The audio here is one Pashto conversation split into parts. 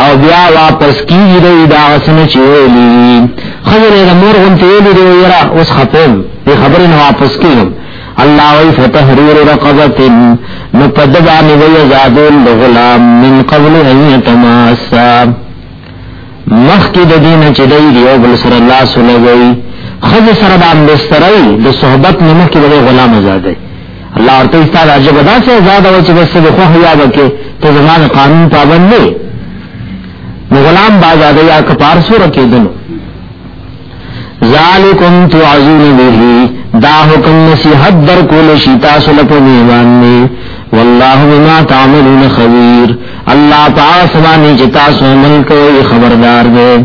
او بیا واپس کیږي دوی دا غسنه چې ویلي خبر یې مور غون ته ویلي دی یرا اوس خپل دې خبرې نه واپس کیږم الله وی فتحریر رقبت نو پدبا نو وی زادول غلام من قبل ان يتماسا مخکې د دین چې دی یو بل سره الله سره وی خو سره باندې سره د صحبت نمو کې غلام آزاد دی الله ورته استاد عجب دا څه زاد و چې بس له خو یا وکي ته زمان قانون پابند نه نو غلام بازاد یا کپار سور کېدل ذالکم تعذون به دا حکم نصیحت در کول شي تاسو له په ایمان نه والله بما تعملون خبير الله تعالی سبحانه چې تاسو عمل کوي خبردار دی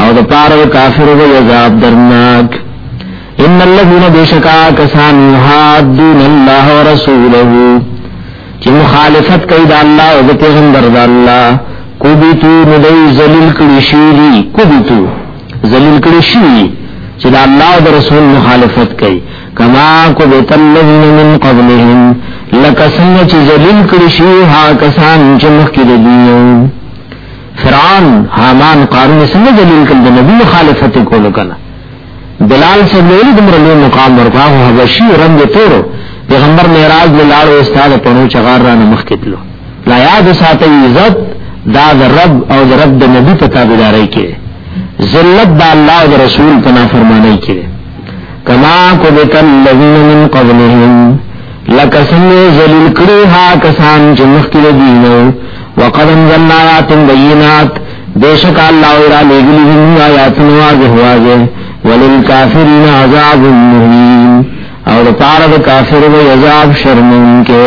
او د پاره د کافرو د عذاب درناک ان الذين بشکا کسان يحادون الله ورسوله چې مخالفت کوي د الله او د پیغمبر د الله کوبیتو ندی ذلیل کړي شي کوبیتو ذلیل کړي شي چې د الله او د رسول مخالفت کوي کما کوبت الذين من قبلهم لکه څنګه چې ذلیل کړي شي ها کسان چې مخکې دي فرعون حامان قارون څنګه دلیل کړ د نبی مخالفت کولو کنه بلال سے لولی دمر لوی مقام ورکا هو حبشی رنگ تورو پیغمبر معراج له لاړو استاد پڼو چغار را نمخ کتلو لا یاد ساتي عزت دا د رب او د رب د نبی په تابعداري کې ذلت د الله او رسول په نافرمانی کې کما کو بکل الذین من قبلهم لکه څنګه ذلیل کړی ها کسان چې مخکې دي نو وقد انزلنا آیات بینات بیشک الله را لګلی موږ آیات نو واضح واضح وللکافرین عذاب مهین او د پاره د کافر و عذاب شرمونکې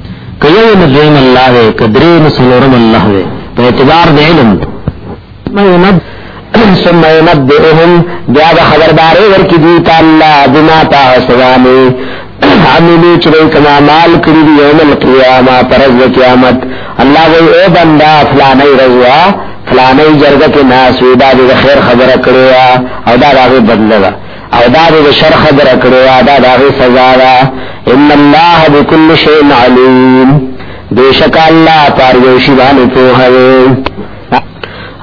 که یو نو دویم الله دی که درې نو څلورم الله دی په اعتبار د علم ثم ينبئهم بیا به خبردارې ورکړي دوی ته الله بما تعصبانه عملو چې کما مال کړی دی یوم القیامه پرز قیامت الله وی اے بندا فلانه رضوا فلانه جرګه کې ناس وی دا د خیر خبره کړو او دا راغی بدلغه او دا د شر خبره کړې وه دا د هغې سزا ده ان الله بكل شيء عليم بېشکه الله په هر یو شي باندې پوه دی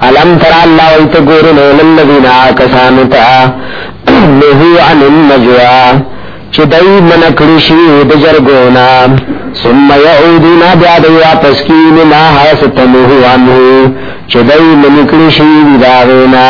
الم تر الله وی ته ګورې نو للذین کسانو ته نهو عن النجوا چې دای من کړی شي د جرګونا ثم يعودون بیا د واپس کین ما حاستمه عنه چې دای من کړی شي دا وینا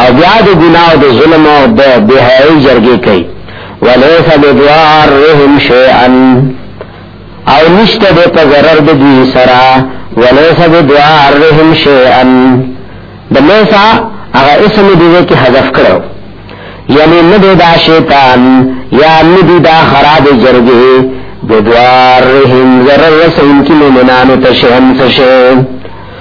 او بیا د ګناه او د ظلم او د بهایي جرګې کوي وليس بدوارهم شيئا او نشته د په ضرر د دوی سره وليس بدوارهم شيئا د لیسا هغه اسم دی چې حذف کړو یعنی نه دا شیطان یا نه دا خراب جرګې بدوارهم ضرر رسول کی مومنانو تشهم تشهم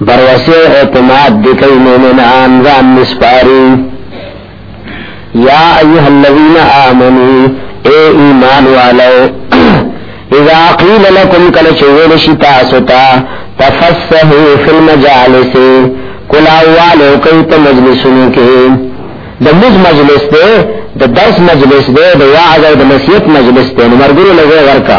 بروسه اعتماد دی کوي مؤمنان ځان نسپاري یا ایها الذین آمنو اے ایمان والو اذا قیل لكم کل چویل شي تاسو ته تفسحوا فی المجالس کلا والو کوي ته مجلسونو کې د مز مجلس دی د درس مجلس دی د وعظ او د نصیحت مجلس دی نو مرګرو لږه ورکا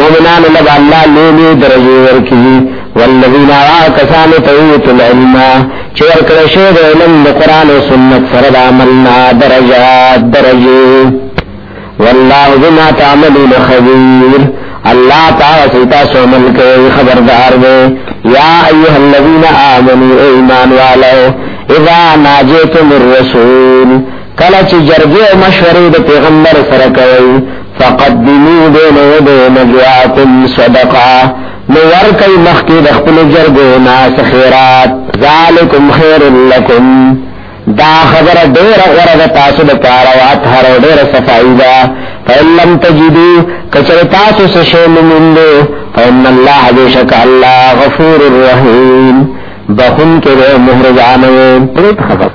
مومنان لبا اللہ لیلی درجی ورکی والذین آغا کسان تیوت العلم چور کرشے دے علم دے قرآن و سنت سرد عملنا درجات درجی واللہ بما تعملون خبیر اللہ تعالی سیتا سومن کے خبردار دے یا ایوہ الذین آمنوا ایمان والو اذا ناجیتم الرسول کله چې جرګې او مشورې د پیغمبر سره کوي فقدمو بین یدی نجواکم صدقه نو ورکی مخکې د خپل جرګو ناس خیرات ذالکم خیر لکم دا خبره ډیره غوره ده تاسو د پاره او اطهر او ډیره صفائی ده فلم تجدو کچر تاسو څه شی موندو فإن الله بیشک الله غفور الرحیم بخون کې مهربان او پرې خبر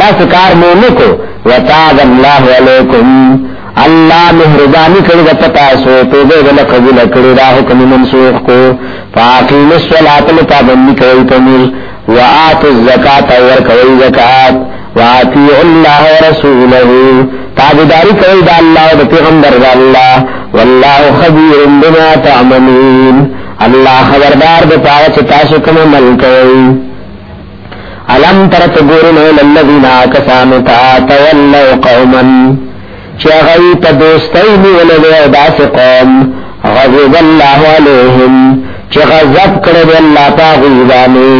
داسې کار مو نکو وتاب الله علیکم الله مهرباني کړې د پتا سو ته دې ول قبول کړې دا حکم منسوخ کو فاقیم الصلاۃ لپابندی کوي په مز وآت الزکات ور کوي زکات واتی الله ورسوله تابعداري کوي د الله او د پیغمبر د الله والله خبير بما تعملون الله خبردار د پاره چې تاسو کوم عمل کوئ علم تر تګورن للذین آکسانو تا تولو قوما چی اغیی پا دوستای نیولو دی او داس قوم غضب اللہ علیہم چی غضب کرد اللہ پا غیبانی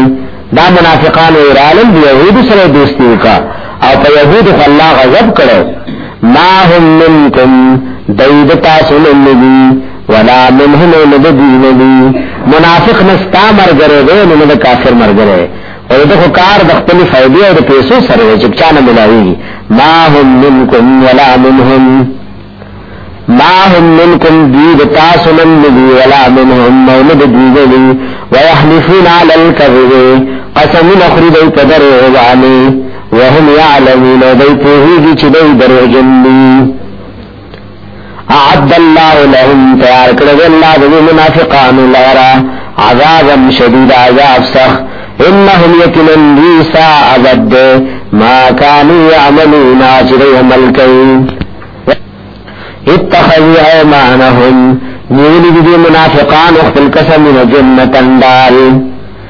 دا منافقان ایرالن دی یهود سر دوستی کا او پا یهود خو اللہ غضب کرد ما هم منکم دید تاسو نمدی ولا منهم لدی ندی منافق نستا مرګره دی نو د کافر مرګره او دغه کار د خپل فائدې او د پیسو سره چې چانه ملاوي ما هم منکم ولا منهم ما هم منکم دی د تاسو من دی ولا منهم نو نه دی دی ويحلفون على الكذب قسم نخرج قدر وعلي وهم يعلمون دی په هیږي چې دی دروژن دی اعد الله لهم تیار کړو الله د منافقان لرا عذابا شدید عذاب سخ انهم یکلن لیسا عبد ما کانو یعملون آجر عمل کئی اتخذوا ایمانهم نیولی دی منافقان اخفل قسم جنتن دال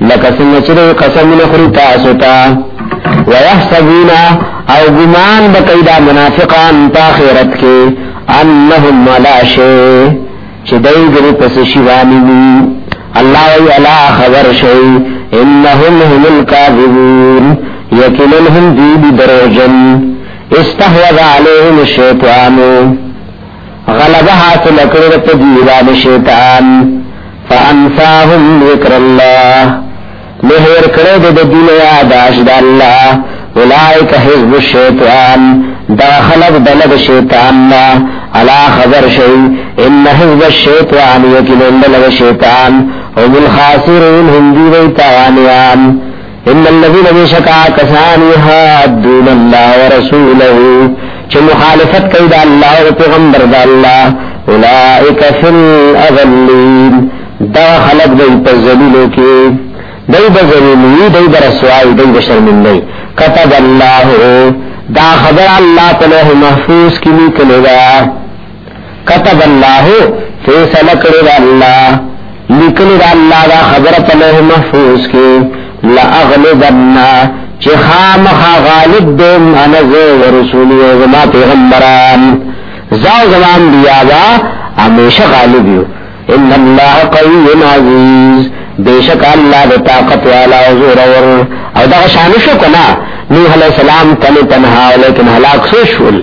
لکه څنګه چې قسمونه خوري تاسو ته ويحسبون او ګمان بکید منافقان په آخرت کې انهم ولا شيء چې دای ګر پس شي وانی دي الله وی الا خبر شي انهم هم الكاذبون یقینا هم دی دروژن استحوذ عليهم الشیطان غلبه حاصل کړی د پدی باندې شیطان فانساهم ذکر الله له هر کړه د دین یاد اش د الله اولائک حزب الشیطان دا خلق دلد شیطان نا علا خبر شئی ان حزب الشیطان یکن اندلد شیطان هم الخاسرون هم دیوی تاوانیان ان الذين بشكا كسان يحدون الله ورسوله چې مخالفت کوي د الله او پیغمبر د الله اولئک فی الاذلین دا خلق دی په ذلیلو کې دی به ذلیلی دی به رسوای دی به شرمندای كتب الله دا خبر الله په لوح محفوظ کې لیکل دی كتب الله فیصله کړی دا الله لیکلی دا الله دا خبر په لوح محفوظ کې لاغلبنا چې خامخا غالب دې انا زه ورسول او زما پیغمبران زاو زمان بیا با همیشه غالب یو ان الله قوی عزیز بیشک الله د طاقت والا او زور ور او دا شان شو کنا نوح علیہ السلام تنه تنها ولیکن هلاک شول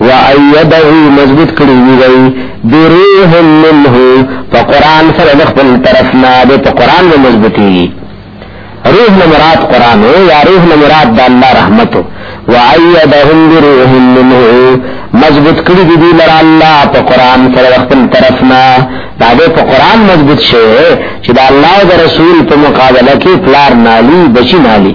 وأيده مضبوط کړی وی بروح منه په قران سره د خپل طرف نه د قران نه مضبوطی روح نه مراد قران او یا روح نه مراد د الله رحمت وأيدهم بروح منه مضبوط کړی دی لر الله په قران سره د خپل طرف نه دا د قران مضبوط شه چې د الله او رسول په مقابله کې پلار نالی بچی نالی